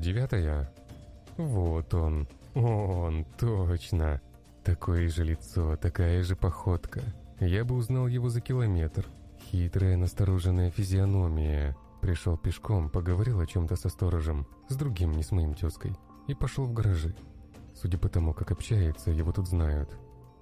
Девятая. Вот он. Он, точно. Такое же лицо, такая же походка. Я бы узнал его за километр. Хитрая, настороженная физиономия. Пришел пешком, поговорил о чем-то со сторожем, с другим, не с моим тезкой, и пошел в гаражи. Судя по тому, как общается, его тут знают.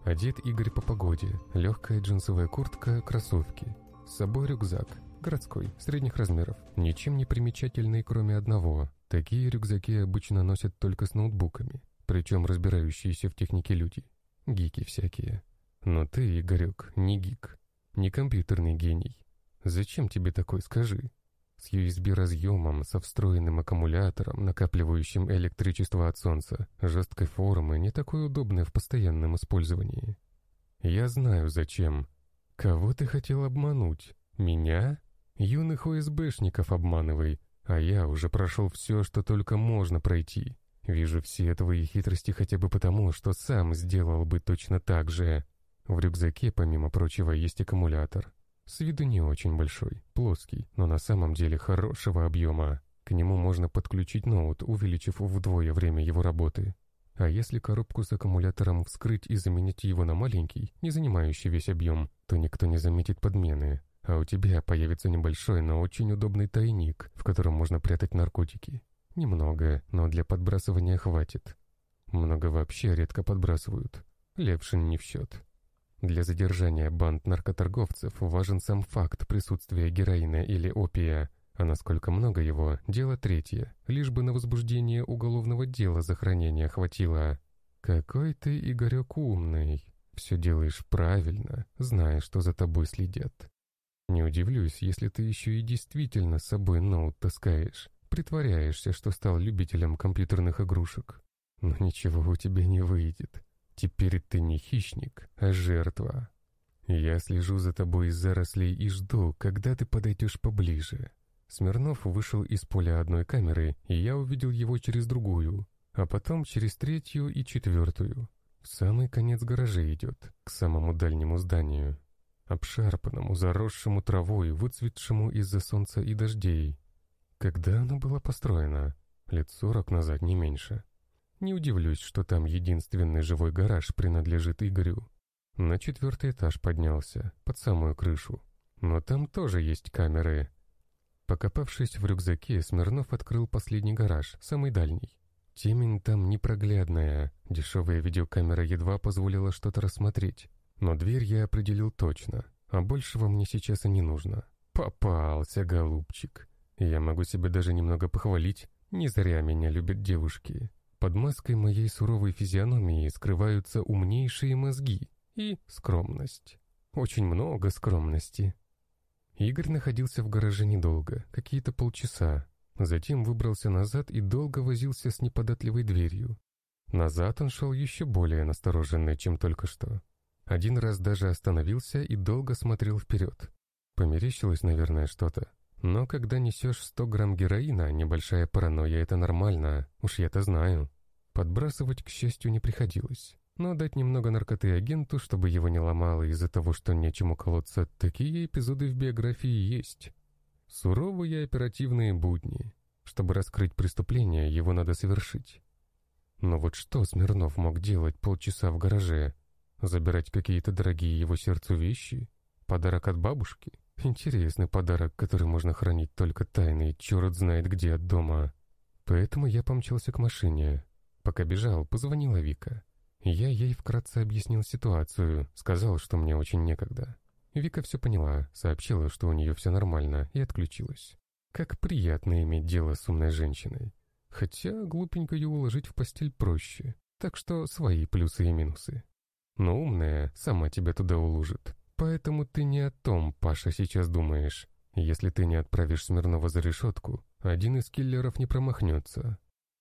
Одет Игорь по погоде, легкая джинсовая куртка, кроссовки. С собой рюкзак, городской, средних размеров, ничем не примечательный, кроме одного. Такие рюкзаки обычно носят только с ноутбуками, причем разбирающиеся в технике люди. Гики всякие. Но ты, Игорек, не гик, не компьютерный гений. Зачем тебе такой, скажи? С USB-разъемом, со встроенным аккумулятором, накапливающим электричество от солнца, жесткой формы, не такой удобной в постоянном использовании. Я знаю зачем. Кого ты хотел обмануть? Меня? Юных ОСБшников обманывай, а я уже прошел все, что только можно пройти. Вижу все твои хитрости хотя бы потому, что сам сделал бы точно так же. В рюкзаке, помимо прочего, есть аккумулятор. С виду не очень большой, плоский, но на самом деле хорошего объема. К нему можно подключить ноут, увеличив вдвое время его работы. А если коробку с аккумулятором вскрыть и заменить его на маленький, не занимающий весь объем, то никто не заметит подмены. А у тебя появится небольшой, но очень удобный тайник, в котором можно прятать наркотики. Немного, но для подбрасывания хватит. Много вообще редко подбрасывают. Левшин не в счет. Для задержания банд наркоторговцев важен сам факт присутствия героина или опия, а насколько много его – дело третье, лишь бы на возбуждение уголовного дела за хранение хватило. Какой ты, Игорек, умный. Все делаешь правильно, зная, что за тобой следят. Не удивлюсь, если ты еще и действительно с собой ноут таскаешь, притворяешься, что стал любителем компьютерных игрушек. Но ничего у тебя не выйдет. Теперь ты не хищник, а жертва. Я слежу за тобой из зарослей и жду, когда ты подойдешь поближе. Смирнов вышел из поля одной камеры, и я увидел его через другую, а потом через третью и четвертую. В самый конец гаража идет, к самому дальнему зданию. Обшарпанному, заросшему травой, выцветшему из-за солнца и дождей. Когда оно было построено? Лет сорок назад, не меньше. Не удивлюсь, что там единственный живой гараж принадлежит Игорю. На четвертый этаж поднялся, под самую крышу. Но там тоже есть камеры. Покопавшись в рюкзаке, Смирнов открыл последний гараж, самый дальний. Темень там непроглядная, дешевая видеокамера едва позволила что-то рассмотреть. Но дверь я определил точно, а большего мне сейчас и не нужно. Попался, голубчик. Я могу себе даже немного похвалить, не зря меня любят девушки. Под маской моей суровой физиономии скрываются умнейшие мозги и скромность. Очень много скромности. Игорь находился в гараже недолго, какие-то полчаса. Затем выбрался назад и долго возился с неподатливой дверью. Назад он шел еще более настороженный, чем только что. Один раз даже остановился и долго смотрел вперед. Померещилось, наверное, что-то. Но когда несешь 100 грамм героина, небольшая паранойя — это нормально, уж я-то знаю. Подбрасывать, к счастью, не приходилось. Но дать немного наркоты агенту, чтобы его не ломало из-за того, что нечему колоться, такие эпизоды в биографии есть. Суровые оперативные будни. Чтобы раскрыть преступление, его надо совершить. Но вот что Смирнов мог делать полчаса в гараже? Забирать какие-то дорогие его сердцу вещи? Подарок от бабушки? Интересный подарок, который можно хранить только тайный, черт знает где от дома. Поэтому я помчался к машине. Пока бежал, позвонила Вика. Я ей вкратце объяснил ситуацию, сказал, что мне очень некогда. Вика все поняла, сообщила, что у нее все нормально, и отключилась. Как приятно иметь дело с умной женщиной. Хотя глупенько ее уложить в постель проще, так что свои плюсы и минусы. Но умная сама тебя туда уложит. Поэтому ты не о том, Паша, сейчас думаешь. Если ты не отправишь Смирнова за решетку, один из киллеров не промахнется.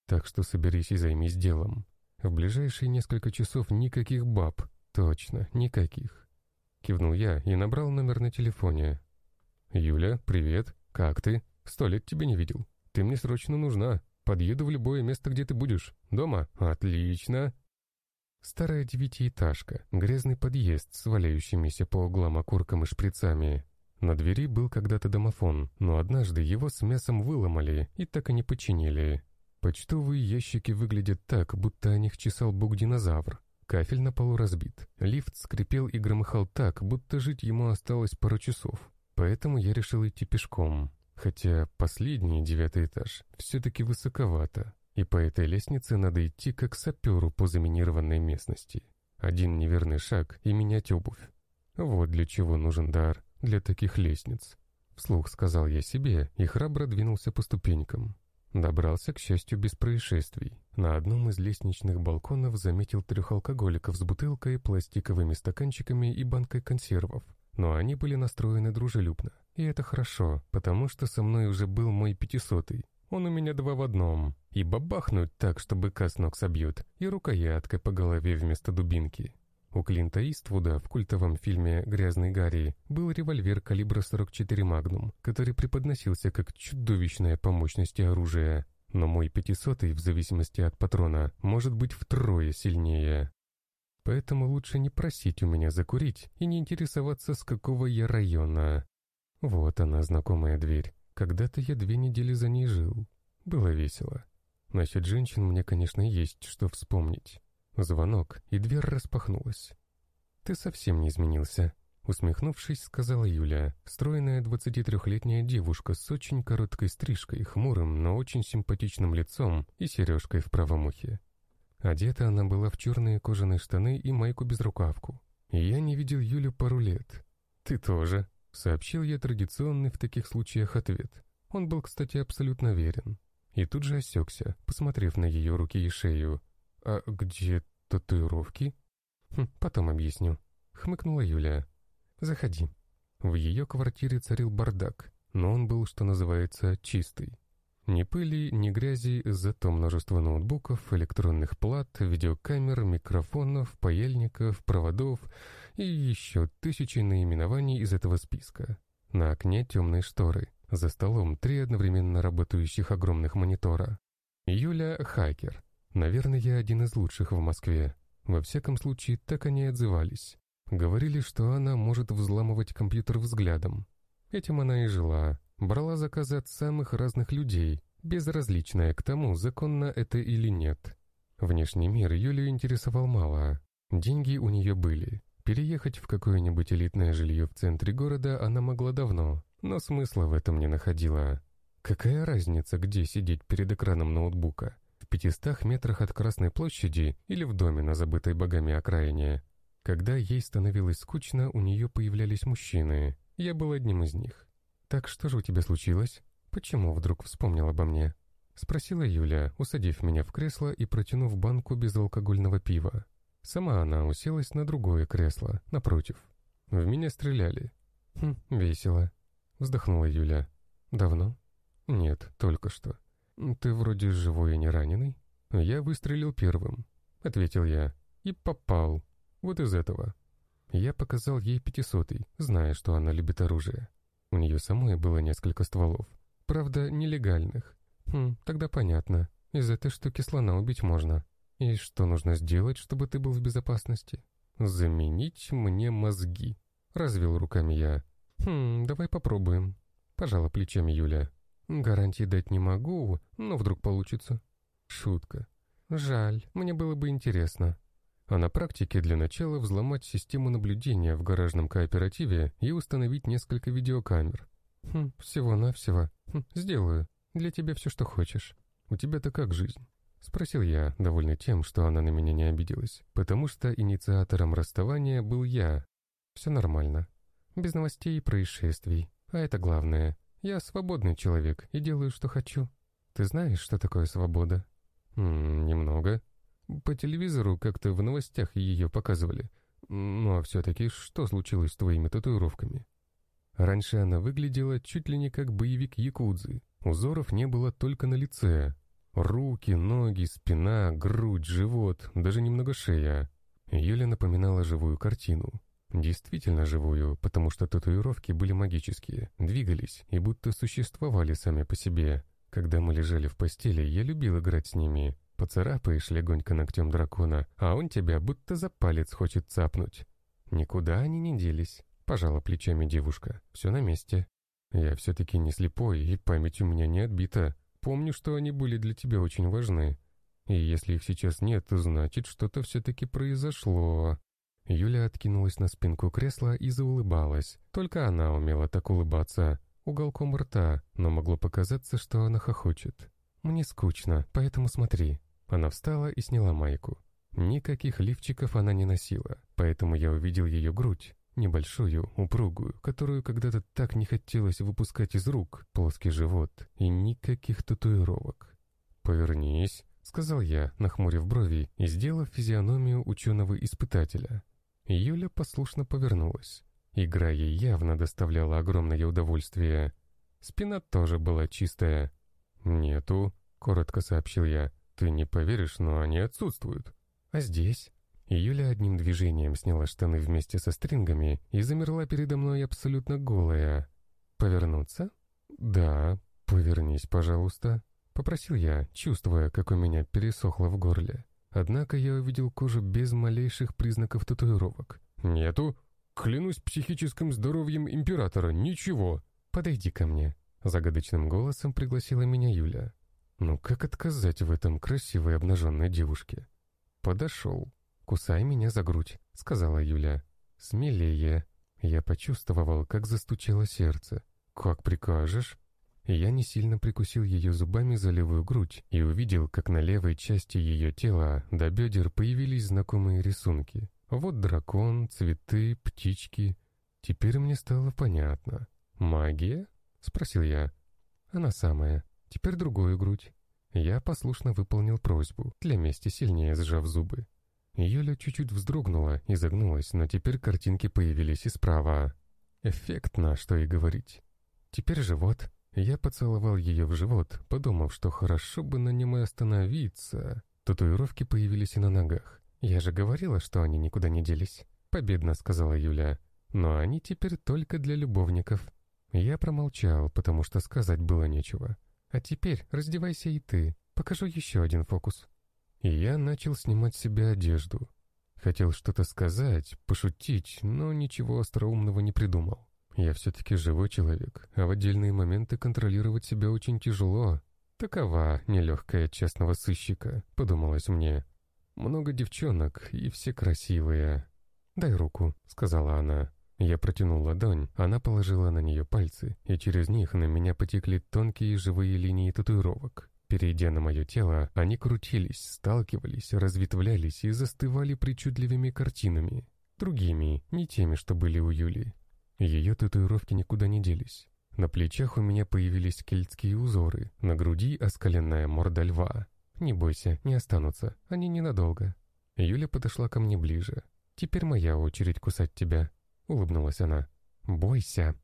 Так что соберись и займись делом. В ближайшие несколько часов никаких баб. Точно, никаких. Кивнул я и набрал номер на телефоне. «Юля, привет. Как ты? Сто лет тебя не видел. Ты мне срочно нужна. Подъеду в любое место, где ты будешь. Дома? Отлично. Старая девятиэтажка, грязный подъезд с валяющимися по углам окурком и шприцами. На двери был когда-то домофон, но однажды его с мясом выломали и так и не починили. Почтовые ящики выглядят так, будто о них чесал бог-динозавр. Кафель на полу разбит. Лифт скрипел и громыхал так, будто жить ему осталось пару часов. Поэтому я решил идти пешком. Хотя последний, девятый этаж, все-таки высоковато. И по этой лестнице надо идти как саперу по заминированной местности. Один неверный шаг и менять обувь. Вот для чего нужен дар, для таких лестниц. Вслух сказал я себе и храбро двинулся по ступенькам. Добрался, к счастью, без происшествий. На одном из лестничных балконов заметил трех алкоголиков с бутылкой, пластиковыми стаканчиками и банкой консервов. Но они были настроены дружелюбно. И это хорошо, потому что со мной уже был мой пятисотый. Он у меня два в одном. И бабахнуть так, чтобы кас ног собьют, и рукояткой по голове вместо дубинки. У Клинта Иствуда в культовом фильме «Грязный Гарри» был револьвер калибра 44 «Магнум», который преподносился как чудовищное по мощности оружие. Но мой пятисотый, в зависимости от патрона, может быть втрое сильнее. Поэтому лучше не просить у меня закурить и не интересоваться, с какого я района. Вот она, знакомая дверь. Когда-то я две недели за ней жил. Было весело. Насчет женщин мне, конечно, есть что вспомнить. Звонок, и дверь распахнулась. «Ты совсем не изменился», — усмехнувшись, сказала Юля, стройная 23-летняя девушка с очень короткой стрижкой, хмурым, но очень симпатичным лицом и сережкой в правом ухе. Одета она была в черные кожаные штаны и майку-безрукавку. Я не видел Юлю пару лет. «Ты тоже», — сообщил я традиционный в таких случаях ответ. Он был, кстати, абсолютно верен. И тут же осекся, посмотрев на ее руки и шею, «А где татуировки?» хм, «Потом объясню», — хмыкнула Юля. «Заходи». В ее квартире царил бардак, но он был, что называется, чистый. Ни пыли, ни грязи, зато множество ноутбуков, электронных плат, видеокамер, микрофонов, паяльников, проводов и еще тысячи наименований из этого списка. На окне темные шторы, за столом три одновременно работающих огромных монитора. Юля — хакер, Наверное, я один из лучших в Москве. Во всяком случае, так они отзывались. Говорили, что она может взламывать компьютер взглядом. Этим она и жила. Брала заказы от самых разных людей, безразличная к тому, законно это или нет. Внешний мир Юлию интересовал мало. Деньги у нее были. Переехать в какое-нибудь элитное жилье в центре города она могла давно, но смысла в этом не находила. Какая разница, где сидеть перед экраном ноутбука? в пятистах метрах от Красной площади или в доме на забытой богами окраине. Когда ей становилось скучно, у нее появлялись мужчины. Я был одним из них. «Так что же у тебя случилось? Почему вдруг вспомнил обо мне?» Спросила Юля, усадив меня в кресло и протянув банку безалкогольного пива. Сама она уселась на другое кресло, напротив. В меня стреляли. «Хм, весело», — вздохнула Юля. «Давно?» «Нет, только что. «Ты вроде живой и не раненый?» «Я выстрелил первым», — ответил я. «И попал. Вот из этого». Я показал ей пятисотый, зная, что она любит оружие. У нее самой было несколько стволов. Правда, нелегальных. Хм, тогда понятно. Из этой штуки слона убить можно. И что нужно сделать, чтобы ты был в безопасности? Заменить мне мозги. Развел руками я. Хм, давай попробуем. Пожала плечами Юля. Гарантии дать не могу, но вдруг получится. Шутка. Жаль, мне было бы интересно. А на практике для начала взломать систему наблюдения в гаражном кооперативе и установить несколько видеокамер. Хм, всего-навсего. Хм, сделаю. Для тебя все, что хочешь. У тебя-то как жизнь? Спросил я, довольный тем, что она на меня не обиделась, потому что инициатором расставания был я. Все нормально. Без новостей и происшествий. А это главное. Я свободный человек и делаю, что хочу. Ты знаешь, что такое свобода? М немного. По телевизору как-то в новостях ее показывали. Ну а все-таки что случилось с твоими татуировками? Раньше она выглядела чуть ли не как боевик якудзы. Узоров не было только на лице. Руки, ноги, спина, грудь, живот, даже немного шея. Юля напоминала живую картину. Действительно живую, потому что татуировки были магические, двигались и будто существовали сами по себе. Когда мы лежали в постели, я любил играть с ними. Поцарапаешь легонько ногтем дракона, а он тебя будто за палец хочет цапнуть. Никуда они не делись. Пожала плечами девушка. Все на месте. Я все-таки не слепой, и память у меня не отбита. Помню, что они были для тебя очень важны. И если их сейчас нет, значит, что-то все-таки произошло». Юля откинулась на спинку кресла и заулыбалась. Только она умела так улыбаться, уголком рта, но могло показаться, что она хохочет. «Мне скучно, поэтому смотри». Она встала и сняла майку. Никаких лифчиков она не носила, поэтому я увидел ее грудь, небольшую, упругую, которую когда-то так не хотелось выпускать из рук, плоский живот и никаких татуировок. «Повернись», — сказал я, нахмурив брови и сделав физиономию ученого-испытателя. Юля послушно повернулась. Игра ей явно доставляла огромное удовольствие. Спина тоже была чистая. «Нету», — коротко сообщил я. «Ты не поверишь, но они отсутствуют». «А здесь?» Юля одним движением сняла штаны вместе со стрингами и замерла передо мной абсолютно голая. «Повернуться?» «Да, повернись, пожалуйста», — попросил я, чувствуя, как у меня пересохло в горле. Однако я увидел кожу без малейших признаков татуировок. «Нету. Клянусь психическим здоровьем императора, ничего». «Подойди ко мне», — загадочным голосом пригласила меня Юля. «Ну как отказать в этом красивой обнаженной девушке?» «Подошел. Кусай меня за грудь», — сказала Юля. «Смелее». Я почувствовал, как застучало сердце. «Как прикажешь?» Я не сильно прикусил ее зубами за левую грудь и увидел, как на левой части ее тела до бедер появились знакомые рисунки. Вот дракон, цветы, птички. Теперь мне стало понятно. «Магия?» — спросил я. «Она самая. Теперь другую грудь». Я послушно выполнил просьбу, для мести сильнее сжав зубы. Юля чуть-чуть вздрогнула и загнулась, но теперь картинки появились и справа. Эффектно, что и говорить. Теперь живот. Я поцеловал ее в живот, подумав, что хорошо бы на нем и остановиться. Татуировки появились и на ногах. «Я же говорила, что они никуда не делись», — победно сказала Юля. «Но они теперь только для любовников». Я промолчал, потому что сказать было нечего. «А теперь раздевайся и ты. Покажу еще один фокус». И я начал снимать с себя одежду. Хотел что-то сказать, пошутить, но ничего остроумного не придумал. Я все-таки живой человек, а в отдельные моменты контролировать себя очень тяжело. Такова нелегкая честного сыщика, подумалось мне. Много девчонок, и все красивые. «Дай руку», — сказала она. Я протянул ладонь, она положила на нее пальцы, и через них на меня потекли тонкие живые линии татуировок. Перейдя на мое тело, они крутились, сталкивались, разветвлялись и застывали причудливыми картинами. Другими, не теми, что были у Юли. Ее татуировки никуда не делись. На плечах у меня появились кельтские узоры, на груди оскаленная морда льва. Не бойся, не останутся, они ненадолго. Юля подошла ко мне ближе. «Теперь моя очередь кусать тебя», — улыбнулась она. «Бойся».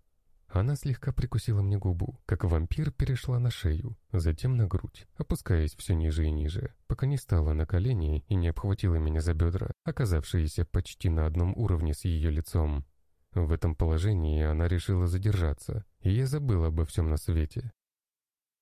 Она слегка прикусила мне губу, как вампир перешла на шею, затем на грудь, опускаясь все ниже и ниже, пока не стала на колени и не обхватила меня за бедра, оказавшиеся почти на одном уровне с ее лицом. В этом положении она решила задержаться, и я забыл обо всем на свете.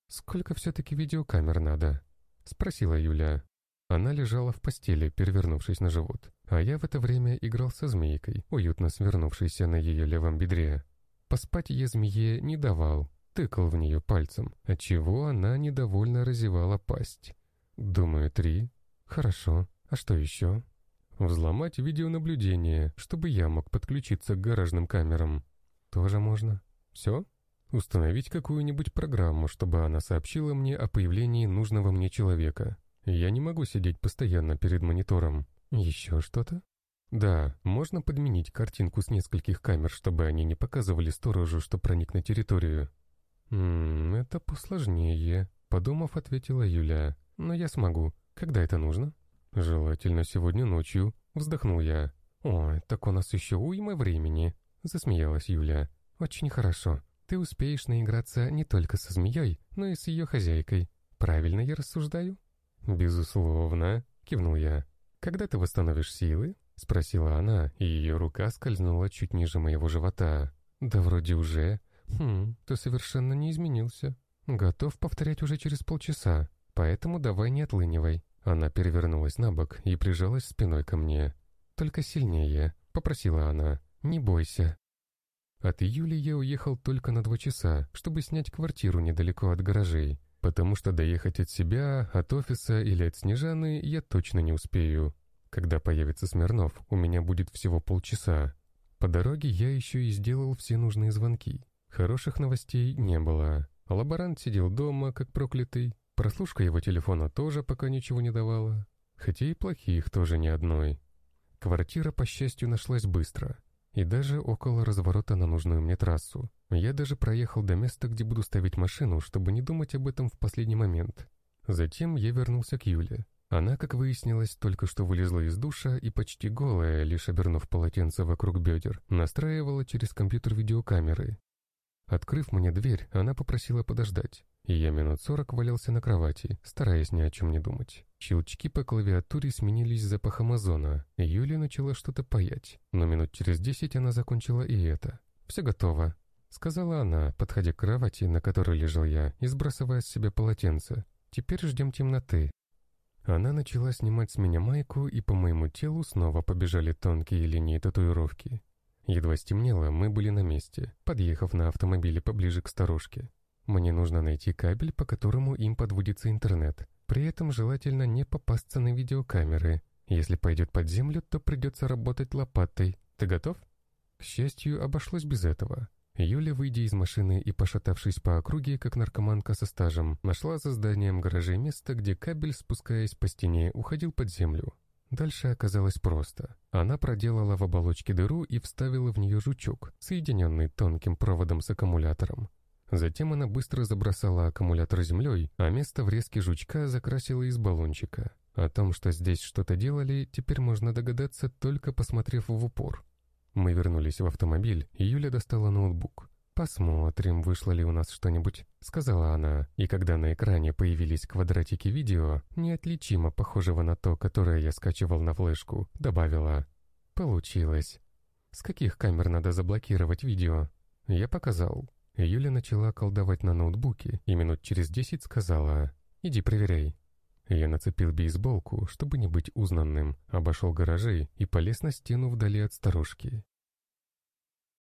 «Сколько все-таки видеокамер надо?» — спросила Юля. Она лежала в постели, перевернувшись на живот, а я в это время играл со змейкой, уютно свернувшейся на ее левом бедре. Поспать я змее не давал, тыкал в нее пальцем, отчего она недовольно разевала пасть. Думаю, три. Хорошо. А что еще? Взломать видеонаблюдение, чтобы я мог подключиться к гаражным камерам. Тоже можно. Все? Установить какую-нибудь программу, чтобы она сообщила мне о появлении нужного мне человека. Я не могу сидеть постоянно перед монитором. Еще что-то? Да, можно подменить картинку с нескольких камер, чтобы они не показывали сторожу, что проник на территорию. «Ммм, это посложнее», — подумав, ответила Юля. «Но я смогу. Когда это нужно?» «Желательно сегодня ночью», — вздохнул я. «Ой, так у нас еще уйма времени», — засмеялась Юля. «Очень хорошо. Ты успеешь наиграться не только со змеей, но и с ее хозяйкой. Правильно я рассуждаю?» «Безусловно», — кивнул я. «Когда ты восстановишь силы?» — спросила она, и ее рука скользнула чуть ниже моего живота. «Да вроде уже. Хм, ты совершенно не изменился. Готов повторять уже через полчаса, поэтому давай не отлынивай». Она перевернулась на бок и прижалась спиной ко мне. «Только сильнее», — попросила она. «Не бойся». От Юли я уехал только на два часа, чтобы снять квартиру недалеко от гаражей. потому что доехать от себя, от офиса или от Снежаны я точно не успею. Когда появится Смирнов, у меня будет всего полчаса. По дороге я еще и сделал все нужные звонки. Хороших новостей не было. Лаборант сидел дома, как проклятый. Прослушка его телефона тоже пока ничего не давала. Хотя и плохих тоже ни одной. Квартира, по счастью, нашлась быстро. И даже около разворота на нужную мне трассу. Я даже проехал до места, где буду ставить машину, чтобы не думать об этом в последний момент. Затем я вернулся к Юле. Она, как выяснилось, только что вылезла из душа и почти голая, лишь обернув полотенце вокруг бедер, настраивала через компьютер видеокамеры. Открыв мне дверь, она попросила подождать, и я минут сорок валялся на кровати, стараясь ни о чем не думать. Щелчки по клавиатуре сменились запахом озона, и Юля начала что-то паять, но минут через десять она закончила и это. «Все готово», — сказала она, подходя к кровати, на которой лежал я, и сбрасывая с себя полотенце. «Теперь ждем темноты». Она начала снимать с меня майку, и по моему телу снова побежали тонкие линии татуировки. Едва стемнело, мы были на месте, подъехав на автомобиле поближе к сторожке. Мне нужно найти кабель, по которому им подводится интернет. При этом желательно не попасться на видеокамеры. Если пойдет под землю, то придется работать лопатой. Ты готов? К счастью, обошлось без этого. Юля, выйдя из машины и пошатавшись по округе, как наркоманка со стажем, нашла за зданием гаражей место, где кабель, спускаясь по стене, уходил под землю. Дальше оказалось просто. Она проделала в оболочке дыру и вставила в нее жучок, соединенный тонким проводом с аккумулятором. Затем она быстро забросала аккумулятор землей, а место врезки жучка закрасила из баллончика. О том, что здесь что-то делали, теперь можно догадаться, только посмотрев в упор. Мы вернулись в автомобиль, и Юля достала ноутбук. «Посмотрим, вышло ли у нас что-нибудь», — сказала она, и когда на экране появились квадратики видео, неотличимо похожего на то, которое я скачивал на флешку, добавила. «Получилось. С каких камер надо заблокировать видео?» Я показал. Юля начала колдовать на ноутбуке и минут через десять сказала «Иди проверяй». Я нацепил бейсболку, чтобы не быть узнанным, обошел гаражи и полез на стену вдали от старушки.